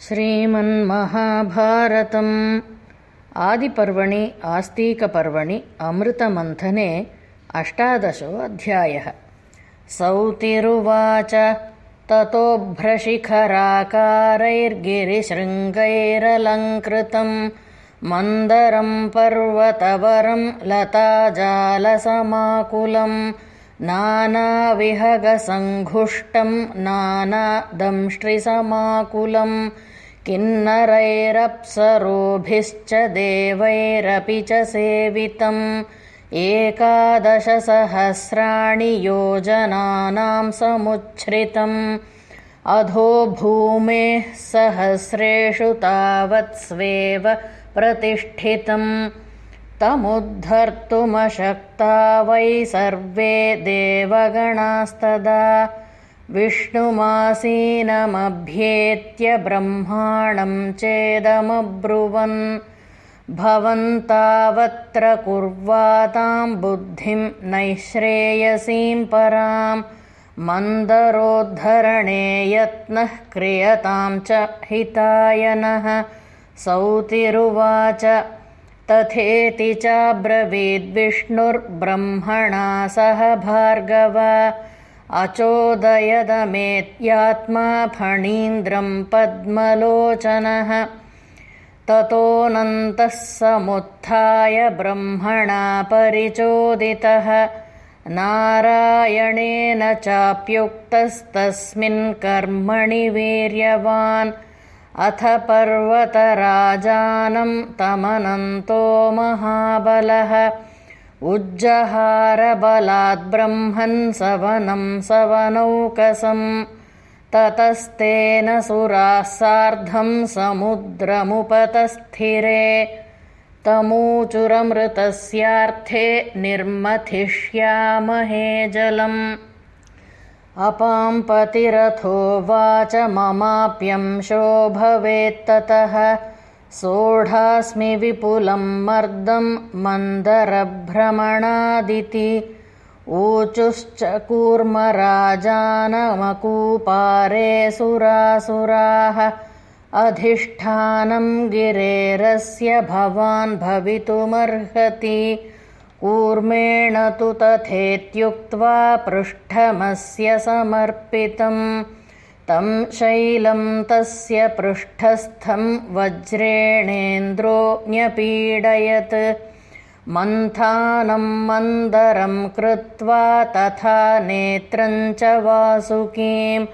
श्रीमन्महाभारतम्। आदिपर्वणि आस्तीकपर्वणि अमृतमन्थने अष्टादशो अध्यायः सौतिरुवाच। ततोभ्रशिखराकारैर्गिरिशृङ्गैरलङ्कृतं मन्दरं पर्वतवरं लताजालसमाकुलम् नानाविहगसङ्घुष्टं नानादंष्ट्रिसमाकुलम् किन्नरैरप्सरोभिश्च देवैरपि च सेवितम्। एकादशसहस्राणि योजनानां समुच्छ्रितम्। अधो भूमेः सहस्रेषु तावत्स्वेव प्रतिष्ठितम् तमुद्धर्तुमशक्ता वै सर्वे देवगणास्तदा। विष्णुमासीनमभ्येत्य ब्रह्माणं चेदमब्रुवन्। भवन्तावत्र कुर्वातां बुद्धिं नैश्रेयसीं परां। मन्दरोद्धरणे यत्नः क्रियतां च हितायनः सौतिरुवाच तथेति चाब्रवीद्विष्णुर्ब्रह्मणा सह भार्गव। अचोदयदमेत्यात्मा फणीन्द्रं पद्मलोचनः। ततोऽनन्तः समुत्थाय ब्रह्मणा परिचोदितः। नारायणेन चाप्युक्तस्तस्मिन् कर्मणि वीर्यवान् अथ पर्वतराजानं तमनन्तो महाबलः। उज्जहारबलाद्ब्रह्मन् सवनं सवनौकसम् ततस्तेन सुराः सार्धं समुद्रमुपतस्थिरे। तमूचुरमृतस्यार्थे निर्मथिष्यामहे जलम् अपाम्पतिरथोवाच ममाप्यंशो भवेत्ततः सोढास्मि विपुलं मर्दं मन्दरभ्रमणादिति। ऊचुश्च कूर्मराजानमकूपारे सुरासुराः। अधिष्ठानं गिरेरस्य भवान् भवितुमर्हति कूर्मेण तु तथेत्युक्त्वा पृष्ठमस्य समर्पितम्। तं शैलं तस्य पृष्ठस्थं वज्रेणेन्द्रो न्यपीडयत् मन्थानं मन्दरं कृत्वा तथा नेत्रं च वासुकीं।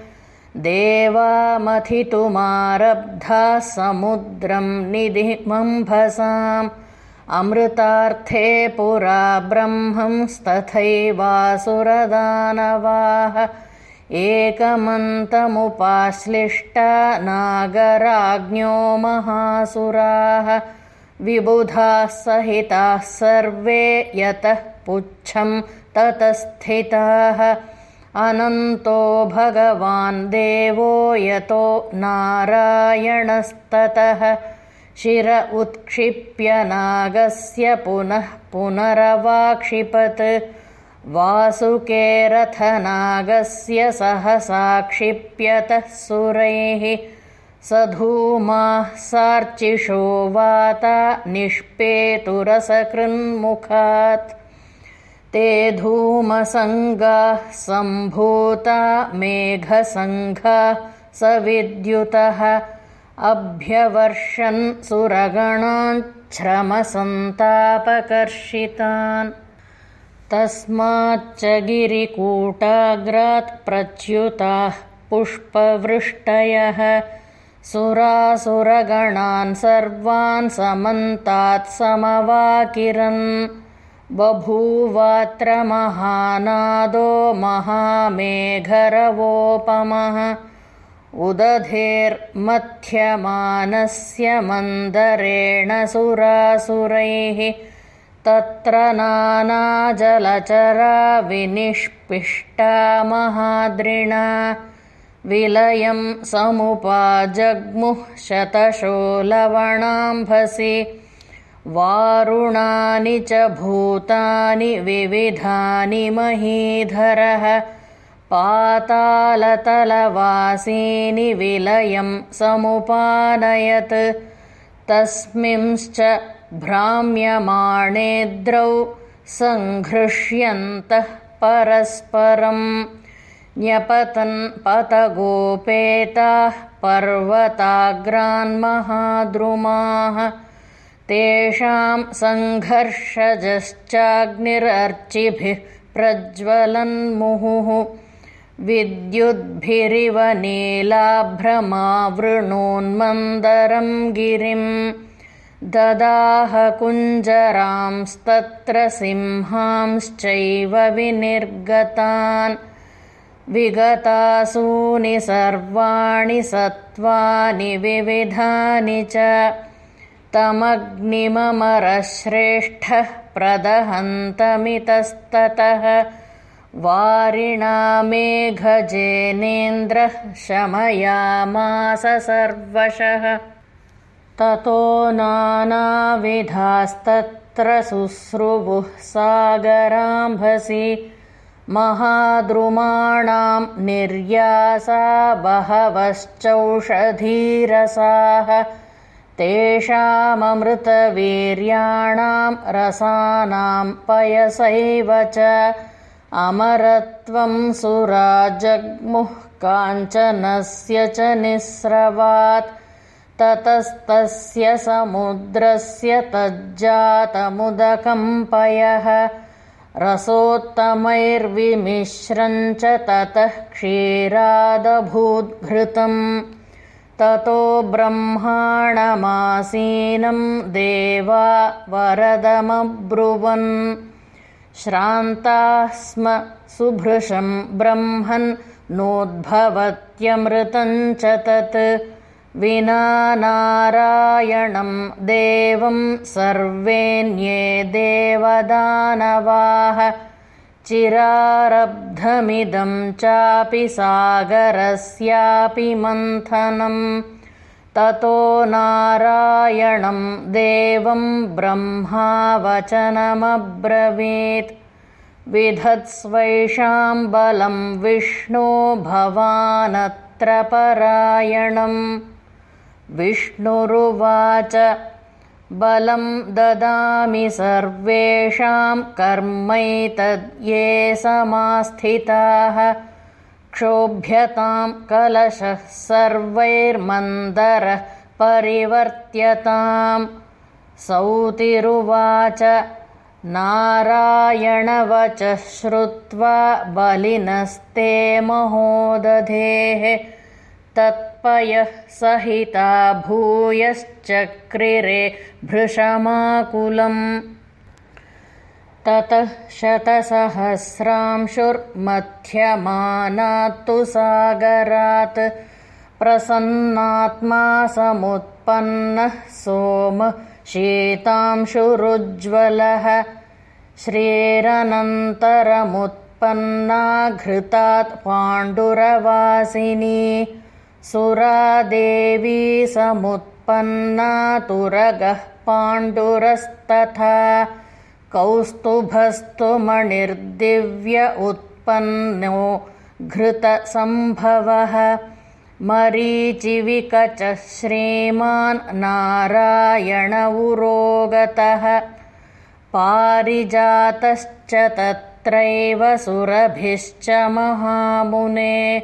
देवामथितुमारब्धाः समुद्रं निधिमम्भसाम् अमृतार्थे पुरा ब्रह्मंस्तथैवासुरदानवाः। एकमन्तमुपाश्लिष्टा नागराज्ञो महासुराः। विबुधाः सहिताः सर्वे यतः पुच्छं ततस्थिताः। अनन्तो भगवान् देवो यतो नारायणस्ततः शिर उत्क्षिप्य नागस्य पुनः पुनरवाक्षिपत्। वासुके रथनागस्य सहसाक्षिप्यतः सुरैः स धूमाः सार्चिषो वाता निष्पेतुरसकृन्मुखात्। ते धूमसङ्गाः सम्भूता मेघसङ्घाः स विद्युतः अभ्यवर्षन् सुरगणाच्छ्रमसन्तापकर्षितान्। तस्माच्च गिरिकूटाग्रात् प्रच्युताः पुष्पवृष्टयः। सुरासुरगणान् सर्वान् समन्तात् समवाकिरन्। बभूवात्र महानादो महामेघरवोपमः उदधेर्मथ्यमानस्य मन्दरेण सुरासुरैः तत्र नानाजलचरा विनिष्पिष्टा महाद्रिणा विलयं समुपाजग्मुः शतशो लवणाम्भसि वारुणानि च भूतानि विविधानि महीधरः पातालतलवासीनि विलयं समुपानयत्। तस्मिंश्च भ्राम्यमाणेद्रौ सङ्घृष्यन्तः परस्परम्। न्यपतन्पतगोपेताः पर्वताग्रान्महाद्रुमाः। तेषां सङ्घर्षजश्चाग्निरर्चिभिः प्रज्वलन्मुहुः विद्युद्भिरिव नीलाभ्रमावृणोन्मन्दरं गिरिम् ददाह कुञ्जरांस्तत्र सिंहांश्चैव विनिर्गतान्। विगतासूनि सर्वाणि सत्त्वानि विविधानि च। तमग्निममरश्रेष्ठः प्रदहन्तमितस्ततः वारिणा मेघजेनेन्द्रः शमयामास सर्वशः। ततो नानाविधास्तत्र शुश्रुवुः सागराम्भसि महाद्रुमाणां निर्यासा बहवश्चौषधीरसाः। तेषाममृतवीर्याणां रसानां पयसैव च अमरत्वं सुराजग्मुः काञ्चनस्य च निःस्रवात् ततस्तस्य समुद्रस्य तज्जातमुदकम्पयः रसोत्तमैर्विमिश्रञ्च ततः क्षीरादभूद्घृतम् ततो ब्रह्माणमासीनं देवा वरदमब्रुवन् श्रान्ताः स्म सुभृशं ब्रह्मन् नोद्भवत्यमृतञ्च तत् विना नारायणं देवं सर्वेऽन्ये देवदानवाः चिरारब्धमिदं चापि सागरस्यापि मन्थनम् ततो नारायणं देवं ब्रह्मावचनमब्रवीत्। विधत्स्वैषां बलं विष्णो भवानत्र परायणम्। विष्णुरुवाच बलं ददामि सर्वेषां कर्मैतद्ये समास्थिताः क्षोभ्यतां कलशः सर्वैर्मन्दरः परिवर्त्यताम्। सौतिरुवाच नारायणवचः श्रुत्वा बलिनस्ते महोदधेः। तत्पयः सहिता भूयश्चक्रिरे भृशमाकुलम् ततः शतसहस्रांशुर्मध्यमानात्तु सागरात् प्रसन्नात्मा समुत्पन्नः सोम शीतांशुरुज्ज्वलः श्रीरनन्तरमुत्पन्ना घृतात् पाण्डुरवासिनी सुरादेवी समुत्पन्ना तुरगः पाण्डुरस्तथा कौस्तुभस्तु मणिर्दिव्य उत्पन्नो घृतसम्भवः। मरीचिविकचः श्रीमान् नारायण उरोगतः। पारिजातश्च तत्रैव सुरभिश्च महामुने।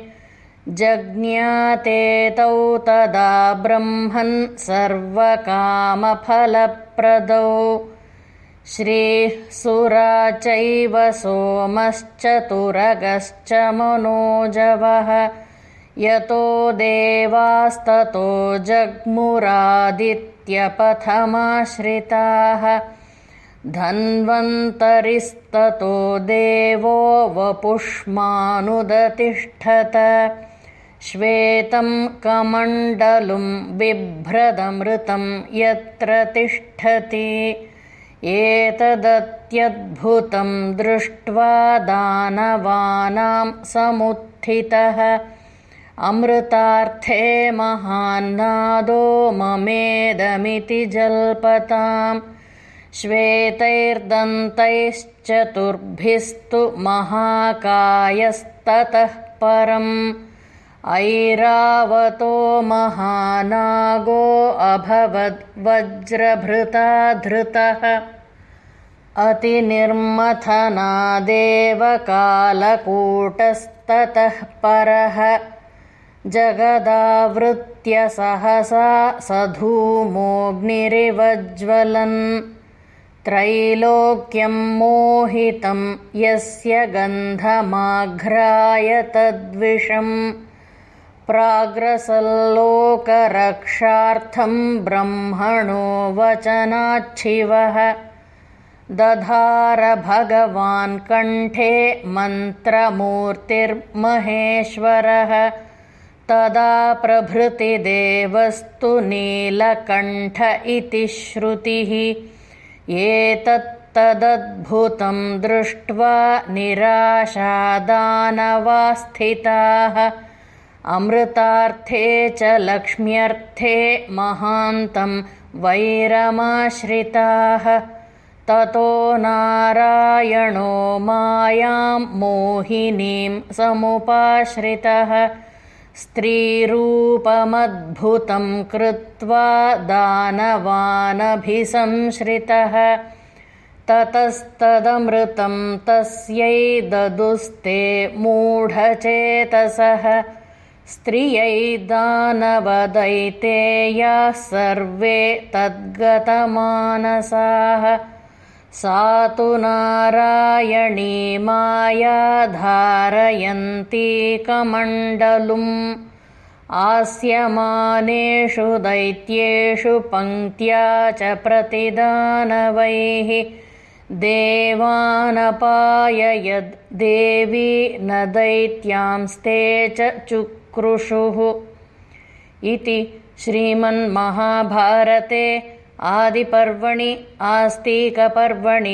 जज्ञाते तौ तदा ब्रह्मन् सर्वकामफलप्रदौ श्रीः सुरा चैव सोमश्चतुरगश्च मनोजवः। यतो देवास्ततो जग्मुरादित्यपथमाश्रिताः। धन्वन्तरिस्ततो देवो वपुष्मानुदतिष्ठत। श्वेतं कमण्डलुं बिभ्रदमृतं यत्र तिष्ठति एतदत्यद्भुतं दृष्ट्वा दानवानां समुत्थितः। अमृतार्थे महान्नादो ममेदमिति जल्पताम्। श्वेतैर्दन्तैश्चतुर्भिस्तु महाकायस्त ततः परम् ऐरावतो महानागो अभवद्वज्रभृता धृतः कालकूटस्ततः परः। जगदावृत्य सहसा सधूमोऽग्निरिवज्ज्वलन्। त्रैलोक्यं मोहितं यस्य गन्धमाघ्राय तद्विषम् प्राग्रसल्लोकरक्षार्थं ब्रह्मणो वचनाच्छिवः। दधार भगवान् कण्ठे मन्त्रमूर्तिर्महेश्वरः। तदा प्रभृतिदेवस्तु नीलकण्ठ इति श्रुतिः। एतत्तदद्भुतं दृष्ट्वा निराशादानवास्थिताः अमृतार्थे च लक्ष्म्यर्थे महान्तं वैरमाश्रिताः। ततो नारायणो मायां मोहिनीं समुपाश्रितः। स्त्रीरूपमद्भुतं कृत्वा दानवानभिसंश्रितः। ततस्तदमृतं तस्यै ददुस्ते मूढचेतसः स्त्रियै दानवदैतेयाः सर्वे तद्गतमानसाः। सा तु नारायणी माया धारयन्तीकमण्डलुम् आस्यमानेषु दैत्येषु पङ्क्त्या च प्रतिदानवैः। देवानपाययद्देवी न दैत्यांस्ते च चुक्रुषुः इति श्रीमन्महाभारते आदिपर्वणि आस्तिकपर्वणि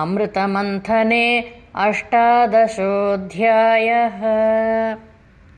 अमृतमन्थने अष्टादशोऽध्यायः